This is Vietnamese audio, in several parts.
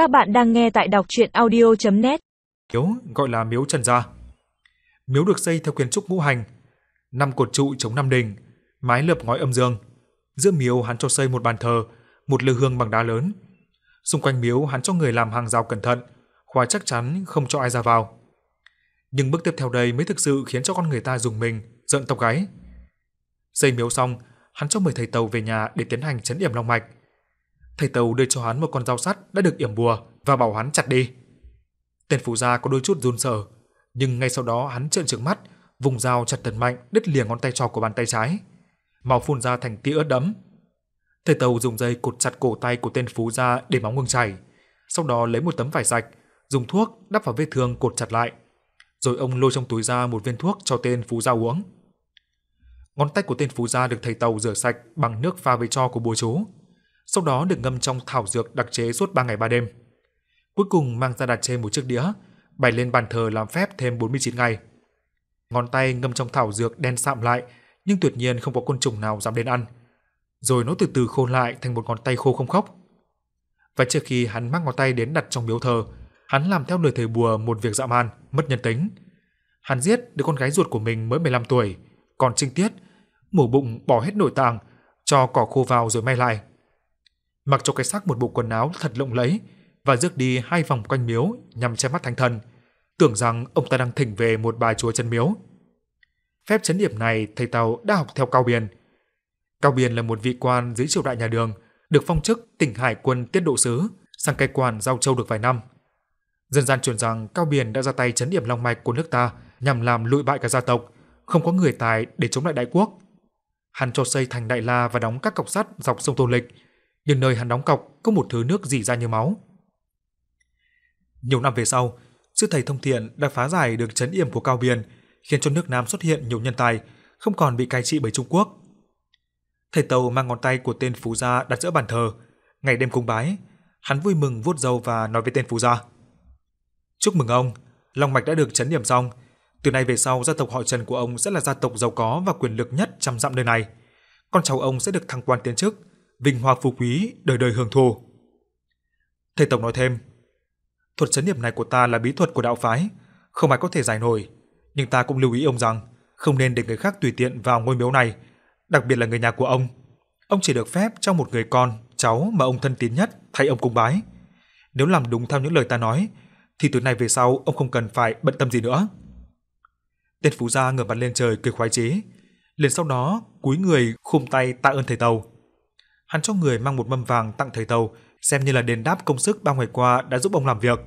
Các bạn đang nghe tại đọc chuyện audio.net Miếu gọi là miếu Trần Gia. Miếu được xây theo kiến trúc ngũ hành, năm cột trụ chống năm đình, mái lợp ngói âm dương. Giữa miếu hắn cho xây một bàn thờ, một lư hương bằng đá lớn. Xung quanh miếu hắn cho người làm hàng rào cẩn thận, khóa chắc chắn không cho ai ra vào. Nhưng bước tiếp theo đây mới thực sự khiến cho con người ta dùng mình, giận tóc gáy. Xây miếu xong, hắn cho mời thầy tàu về nhà để tiến hành chấn yểm long mạch. Thầy tàu đưa cho hắn một con dao sắt đã được yểm bùa và bảo hắn chặt đi. Tên phù gia có đôi chút run sợ, nhưng ngay sau đó hắn trợn trừng mắt, vùng dao chặt thật mạnh, đứt lìa ngón tay trỏ của bàn tay trái. Máu phun ra thành tia ướt đẫm. Thầy tàu dùng dây cột chặt cổ tay của tên phú gia để máu ngừng chảy, sau đó lấy một tấm vải sạch, dùng thuốc đắp vào vết thương cột chặt lại. Rồi ông lôi trong túi ra một viên thuốc cho tên phú gia uống. Ngón tay của tên phú gia được thầy tàu rửa sạch bằng nước pha với tro của bùa chú, sau đó được ngâm trong thảo dược đặc chế suốt 3 ngày 3 đêm. Cuối cùng mang ra đặt trên một chiếc đĩa, bày lên bàn thờ làm phép thêm 49 ngày. Ngón tay ngâm trong thảo dược đen sạm lại, nhưng tuyệt nhiên không có côn trùng nào dám đến ăn. Rồi nó từ từ khô lại thành một ngón tay khô không khóc. Và trước khi hắn mang ngón tay đến đặt trong miếu thờ, hắn làm theo lời thầy bùa một việc dã man, mất nhân tính. Hắn giết đứa con gái ruột của mình mới 15 tuổi, còn trinh tiết, mổ bụng bỏ hết nội tạng, cho cỏ khô vào rồi may lại. Mặc cho cái xác một bộ quần áo thật lộng lẫy và rước đi hai vòng quanh miếu nhằm che mắt thánh thần, tưởng rằng ông ta đang thỉnh về một bài chúa chân miếu. Phép chấn điểm này thầy Tàu đã học theo Cao Biên. Cao Biên là một vị quan dưới triều đại nhà Đường, được phong chức tỉnh Hải quân tiết độ sứ, sang cai quản giao châu được vài năm. Dân gian truyền rằng Cao Biên đã ra tay chấn điểm long mạch của nước ta nhằm làm lụi bại cả gia tộc, không có người tài để chống lại đại quốc. Hắn cho xây thành Đại La và đóng các cọc sắt dọc sông Tô Lịch, nhưng nơi hắn đóng cọc có một thứ nước dỉ ra như máu. Nhiều năm về sau, sư thầy thông thiện đã phá giải được chấn yểm của Cao Biên, khiến cho nước Nam xuất hiện nhiều nhân tài, không còn bị cai trị bởi Trung Quốc. Thầy Tàu mang ngón tay của tên phú gia đặt giữa bàn thờ, ngày đêm cúng bái, hắn vui mừng vuốt râu và nói với tên phú gia: "Chúc mừng ông, Long mạch đã được chấn điểm xong, từ nay về sau gia tộc họ Trần của ông sẽ là gia tộc giàu có và quyền lực nhất trong dặm nơi này. Con cháu ông sẽ được thăng quan tiến chức, vinh hoa phú quý, đời đời hưởng thụ." Thầy Tổng nói thêm: Thuật chấn niệm này của ta là bí thuật của đạo phái, không ai có thể giải nổi, nhưng ta cũng lưu ý ông rằng không nên để người khác tùy tiện vào ngôi miếu này, đặc biệt là người nhà của ông. Ông chỉ được phép cho một người con, cháu mà ông thân tín nhất thay ông cung bái. Nếu làm đúng theo những lời ta nói, thì từ nay về sau ông không cần phải bận tâm gì nữa. Tên phú gia ngửa mặt lên trời cười khoái chí, liền sau đó cúi người khum tay tạ ơn thầy tàu. Hắn cho người mang một mâm vàng tặng thầy tàu xem như là đền đáp công sức bao ngày qua đã giúp ông làm việc.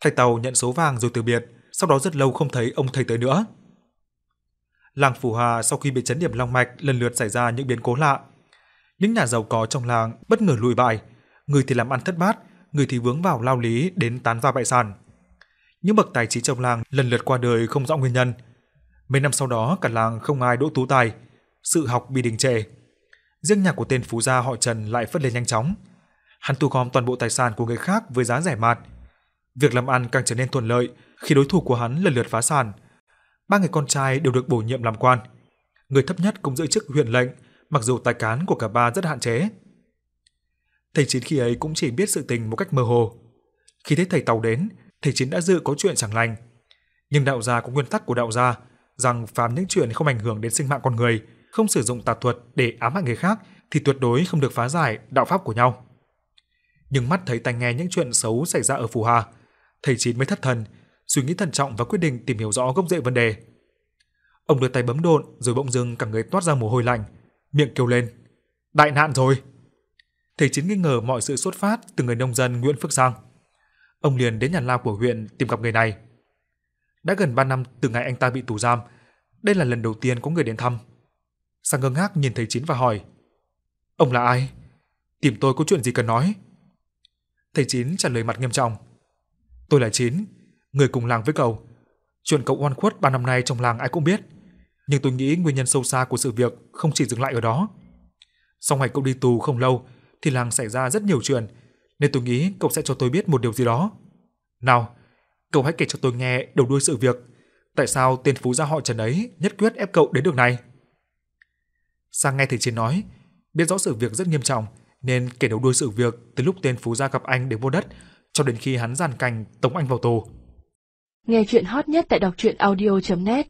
Thầy Tàu nhận số vàng rồi từ biệt, sau đó rất lâu không thấy ông thầy tới nữa. Làng phù Hà sau khi bị chấn điểm long mạch lần lượt xảy ra những biến cố lạ. Những nhà giàu có trong làng bất ngờ lùi bại, người thì làm ăn thất bát, người thì vướng vào lao lý đến tán va bại sản. Những bậc tài trí trong làng lần lượt qua đời không rõ nguyên nhân. Mấy năm sau đó cả làng không ai đỗ tú tài, sự học bị đình trệ. Riêng nhà của tên phú gia họ Trần lại phất lên nhanh chóng, hắn thu gom toàn bộ tài sản của người khác với giá rẻ mạt. Việc làm ăn càng trở nên thuận lợi khi đối thủ của hắn lần lượt phá sản. Ba người con trai đều được bổ nhiệm làm quan. Người thấp nhất cũng giữ chức huyện lệnh, mặc dù tài cán của cả ba rất hạn chế. Thầy Chín khi ấy cũng chỉ biết sự tình một cách mơ hồ. Khi thấy thầy Tàu đến, thầy Chín đã dự có chuyện chẳng lành. Nhưng đạo gia có nguyên tắc của đạo gia rằng phàm những chuyện không ảnh hưởng đến sinh mạng con người, không sử dụng tà thuật để ám hại người khác thì tuyệt đối không được phá giải đạo pháp của nhau nhưng mắt thấy tai nghe những chuyện xấu xảy ra ở Phù Hà, thầy Chín mới thất thần, suy nghĩ thận trọng và quyết định tìm hiểu rõ gốc rễ vấn đề. Ông đưa tay bấm độn rồi bỗng dưng cả người toát ra mồ hôi lạnh, miệng kêu lên: "Đại nạn rồi!" Thầy Chín nghi ngờ mọi sự xuất phát từ người nông dân Nguyễn Phước Sang. Ông liền đến nhà lao của huyện tìm gặp người này. Đã gần 3 năm từ ngày anh ta bị tù giam, đây là lần đầu tiên có người đến thăm. Sang ngơ ngác nhìn thầy Chín và hỏi: "Ông là ai? Tìm tôi có chuyện gì cần nói?" Thầy Chín trả lời mặt nghiêm trọng. Tôi là Chín, người cùng làng với cậu. Chuyện cậu oan khuất ba năm nay trong làng ai cũng biết. Nhưng tôi nghĩ nguyên nhân sâu xa của sự việc không chỉ dừng lại ở đó. Sau ngày cậu đi tù không lâu thì làng xảy ra rất nhiều chuyện, nên tôi nghĩ cậu sẽ cho tôi biết một điều gì đó. Nào, cậu hãy kể cho tôi nghe đầu đuôi sự việc. Tại sao tên phú gia họ Trần ấy nhất quyết ép cậu đến đường này? Sang nghe thầy Chiến nói, biết rõ sự việc rất nghiêm trọng, nên kể đầu đuôi sự việc từ lúc tên Phú gia gặp anh để mua đất cho đến khi hắn giàn cảnh tống anh vào tù. Nghe chuyện hot nhất tại đọc truyện audio.net